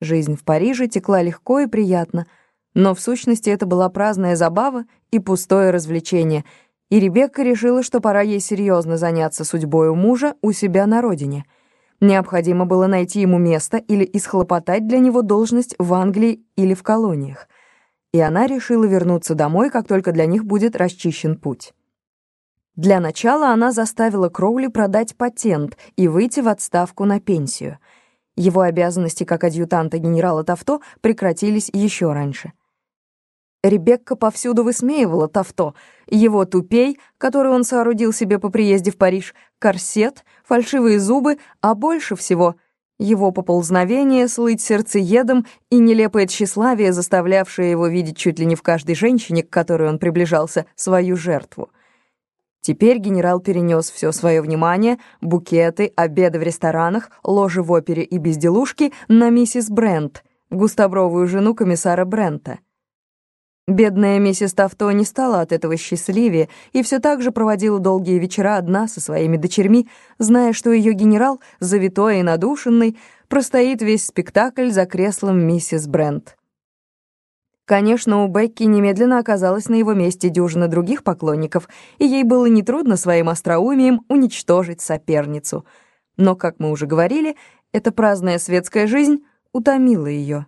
Жизнь в Париже текла легко и приятно, но в сущности это была праздная забава и пустое развлечение, и Ребекка решила, что пора ей серьезно заняться судьбой мужа у себя на родине. Необходимо было найти ему место или исхлопотать для него должность в Англии или в колониях. И она решила вернуться домой, как только для них будет расчищен путь. Для начала она заставила Кроули продать патент и выйти в отставку на пенсию — его обязанности как адъютанта генерала Тавто прекратились еще раньше. Ребекка повсюду высмеивала Тавто, его тупей, который он соорудил себе по приезде в Париж, корсет, фальшивые зубы, а больше всего — его поползновение слыть сердцеедом и нелепое тщеславие, заставлявшее его видеть чуть ли не в каждой женщине, к которой он приближался, свою жертву. Теперь генерал перенес все свое внимание, букеты, обеды в ресторанах, ложи в опере и безделушки на миссис Брент, густобровую жену комиссара Брента. Бедная миссис Тафто не стала от этого счастливее и все так же проводила долгие вечера одна со своими дочерьми, зная, что ее генерал, завитой и надушенный, простоит весь спектакль за креслом миссис Брент. Конечно, у Бекки немедленно оказалась на его месте дюжина других поклонников, и ей было нетрудно своим остроумием уничтожить соперницу. Но, как мы уже говорили, эта праздная светская жизнь утомила ее.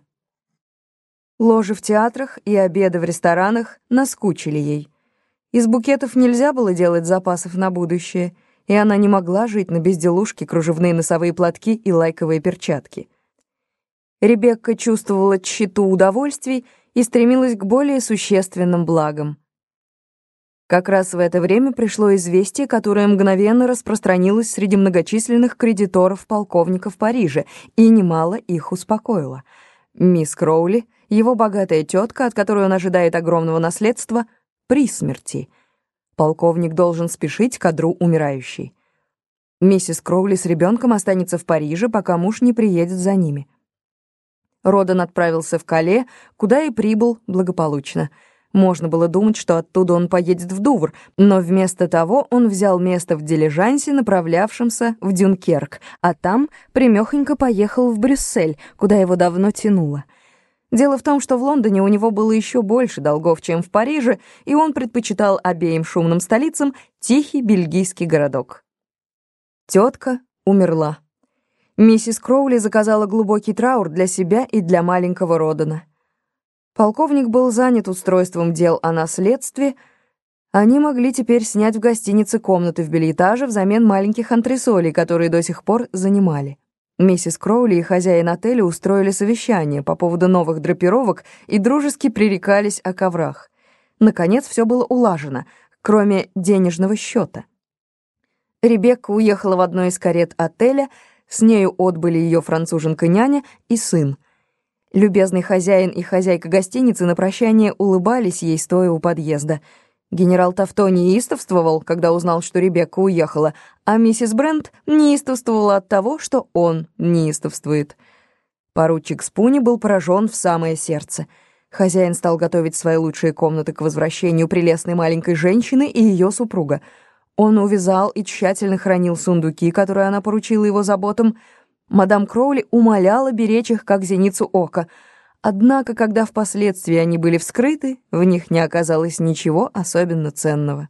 Ложи в театрах и обеды в ресторанах наскучили ей. Из букетов нельзя было делать запасов на будущее, и она не могла жить на безделушке, кружевные носовые платки и лайковые перчатки. Ребекка чувствовала тщету удовольствий и стремилась к более существенным благам. Как раз в это время пришло известие, которое мгновенно распространилось среди многочисленных кредиторов полковника в Париже и немало их успокоило. Мисс Кроули, его богатая тетка, от которой он ожидает огромного наследства, при смерти. Полковник должен спешить к одру умирающей. Миссис Кроули с ребенком останется в Париже, пока муж не приедет за ними. Родан отправился в Кале, куда и прибыл благополучно. Можно было думать, что оттуда он поедет в Дувр, но вместо того он взял место в дилижансе, направлявшемся в Дюнкерк, а там примехонько поехал в Брюссель, куда его давно тянуло. Дело в том, что в Лондоне у него было еще больше долгов, чем в Париже, и он предпочитал обеим шумным столицам тихий бельгийский городок. Тетка умерла. Миссис Кроули заказала глубокий траур для себя и для маленького Родана. Полковник был занят устройством дел о наследстве. Они могли теперь снять в гостинице комнаты в бельэтаже взамен маленьких антресолей, которые до сих пор занимали. Миссис Кроули и хозяин отеля устроили совещание по поводу новых драпировок и дружески пререкались о коврах. Наконец все было улажено, кроме денежного счета. Ребекка уехала в одной из карет отеля — с нею отбыли ее француженка-няня и сын. Любезный хозяин и хозяйка гостиницы на прощание улыбались ей, стоя у подъезда. Генерал Тафто неистовствовал, когда узнал, что Ребекка уехала, а миссис Брент неистовствовала от того, что он неистовствует. Поручик Спуни был поражен в самое сердце. Хозяин стал готовить свои лучшие комнаты к возвращению прелестной маленькой женщины и ее супруга — он увязал и тщательно хранил сундуки, которые она поручила его заботам. Мадам Кроули умоляла беречь их, как зеницу ока. Однако, когда впоследствии они были вскрыты, в них не оказалось ничего особенно ценного.